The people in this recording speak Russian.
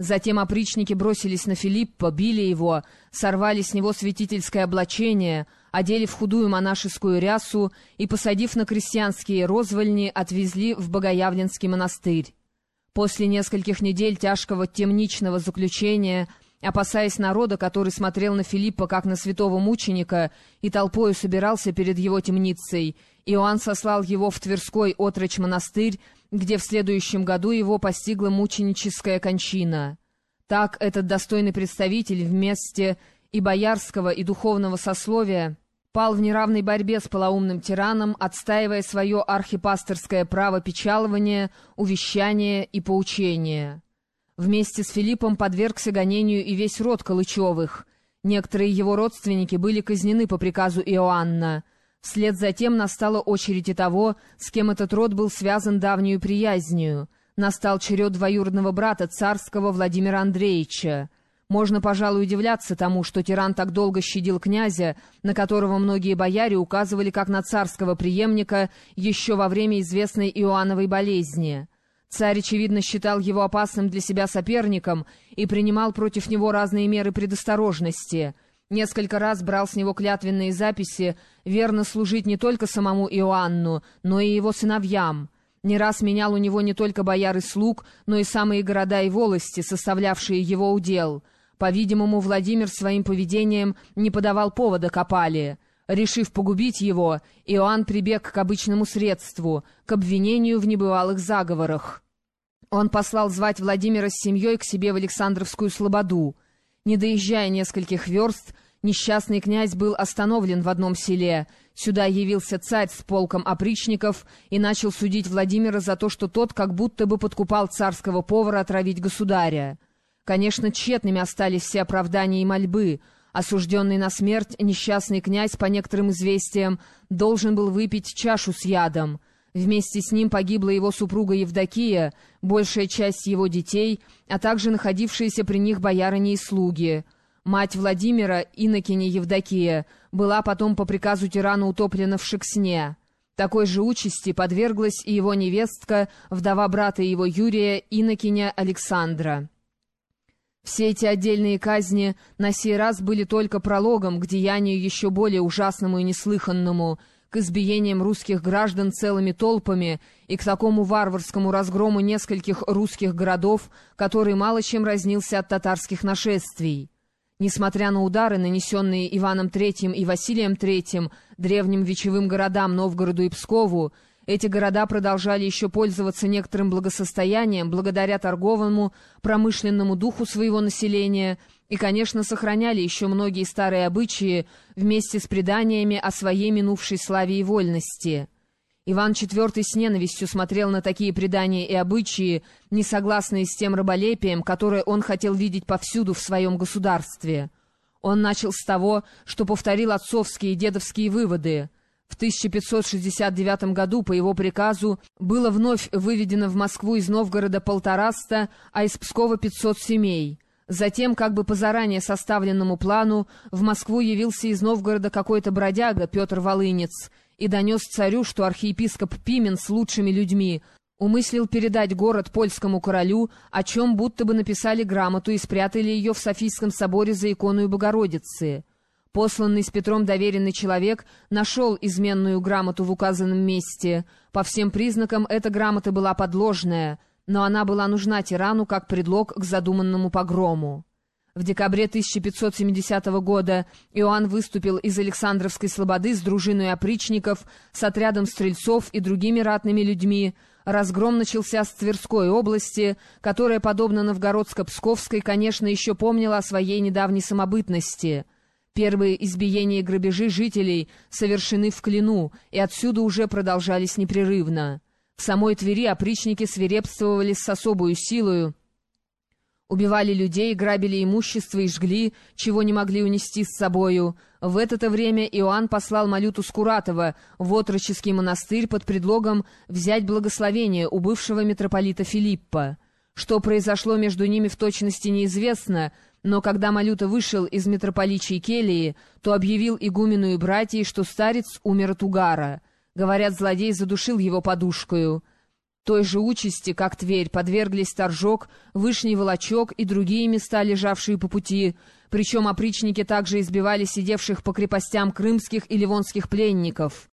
Затем опричники бросились на Филиппа, били его, сорвали с него святительское облачение, одели в худую монашескую рясу и, посадив на крестьянские розвольни, отвезли в Богоявленский монастырь. После нескольких недель тяжкого темничного заключения, опасаясь народа, который смотрел на Филиппа как на святого мученика и толпою собирался перед его темницей, Иоанн сослал его в Тверской отрочь монастырь, где в следующем году его постигла мученическая кончина. Так этот достойный представитель вместе и боярского, и духовного сословия пал в неравной борьбе с полоумным тираном, отстаивая свое архипасторское право печалования, увещания и поучения. Вместе с Филиппом подвергся гонению и весь род Калычевых. Некоторые его родственники были казнены по приказу Иоанна — Вслед за тем настала очередь и того, с кем этот род был связан давнюю приязнью. Настал черед двоюродного брата царского Владимира Андреевича. Можно, пожалуй, удивляться тому, что тиран так долго щадил князя, на которого многие бояре указывали как на царского преемника еще во время известной Иоанновой болезни. Царь, очевидно, считал его опасным для себя соперником и принимал против него разные меры предосторожности — Несколько раз брал с него клятвенные записи верно служить не только самому Иоанну, но и его сыновьям. Не раз менял у него не только бояр и слуг, но и самые города и волости, составлявшие его удел. По-видимому, Владимир своим поведением не подавал повода Копали. Решив погубить его, Иоанн прибег к обычному средству, к обвинению в небывалых заговорах. Он послал звать Владимира с семьей к себе в Александровскую Слободу. Не доезжая нескольких верст, несчастный князь был остановлен в одном селе. Сюда явился царь с полком опричников и начал судить Владимира за то, что тот как будто бы подкупал царского повара отравить государя. Конечно, тщетными остались все оправдания и мольбы. Осужденный на смерть несчастный князь, по некоторым известиям, должен был выпить чашу с ядом. Вместе с ним погибла его супруга Евдокия, большая часть его детей, а также находившиеся при них боярыни и слуги — Мать Владимира, инокиня Евдокия, была потом по приказу тирана утоплена в Шексне. Такой же участи подверглась и его невестка, вдова брата его Юрия, инокиня Александра. Все эти отдельные казни на сей раз были только прологом к деянию еще более ужасному и неслыханному, к избиениям русских граждан целыми толпами и к такому варварскому разгрому нескольких русских городов, который мало чем разнился от татарских нашествий. Несмотря на удары, нанесенные Иваном III и Василием III древним вечевым городам Новгороду и Пскову, эти города продолжали еще пользоваться некоторым благосостоянием благодаря торговому, промышленному духу своего населения и, конечно, сохраняли еще многие старые обычаи вместе с преданиями о своей минувшей славе и вольности. Иван IV с ненавистью смотрел на такие предания и обычаи, не согласные с тем раболепием, которое он хотел видеть повсюду в своем государстве. Он начал с того, что повторил отцовские и дедовские выводы. В 1569 году по его приказу было вновь выведено в Москву из Новгорода полтораста, а из Пскова 500 семей. Затем, как бы по заранее составленному плану, в Москву явился из Новгорода какой-то бродяга Петр Волынец — и донес царю, что архиепископ Пимен с лучшими людьми умыслил передать город польскому королю, о чем будто бы написали грамоту и спрятали ее в Софийском соборе за иконую Богородицы. Посланный с Петром доверенный человек нашел изменную грамоту в указанном месте. По всем признакам эта грамота была подложная, но она была нужна тирану как предлог к задуманному погрому. В декабре 1570 года Иоанн выступил из Александровской слободы с дружиной опричников, с отрядом стрельцов и другими ратными людьми. Разгром начался с Тверской области, которая, подобно Новгородско-Псковской, конечно, еще помнила о своей недавней самобытности. Первые избиения и грабежи жителей совершены в Клину, и отсюда уже продолжались непрерывно. В самой Твери опричники свирепствовали с особую силою, Убивали людей, грабили имущество и жгли, чего не могли унести с собою. В это-то время Иоанн послал Малюту Скуратова в отроческий монастырь под предлогом взять благословение у бывшего митрополита Филиппа. Что произошло между ними в точности неизвестно, но когда Малюта вышел из митрополичьей келии, то объявил игумену и братьей, что старец умер от угара. Говорят, злодей задушил его подушкою. Той же участи, как Тверь, подверглись Торжок, Вышний Волочок и другие места, лежавшие по пути, причем опричники также избивали сидевших по крепостям крымских и ливонских пленников.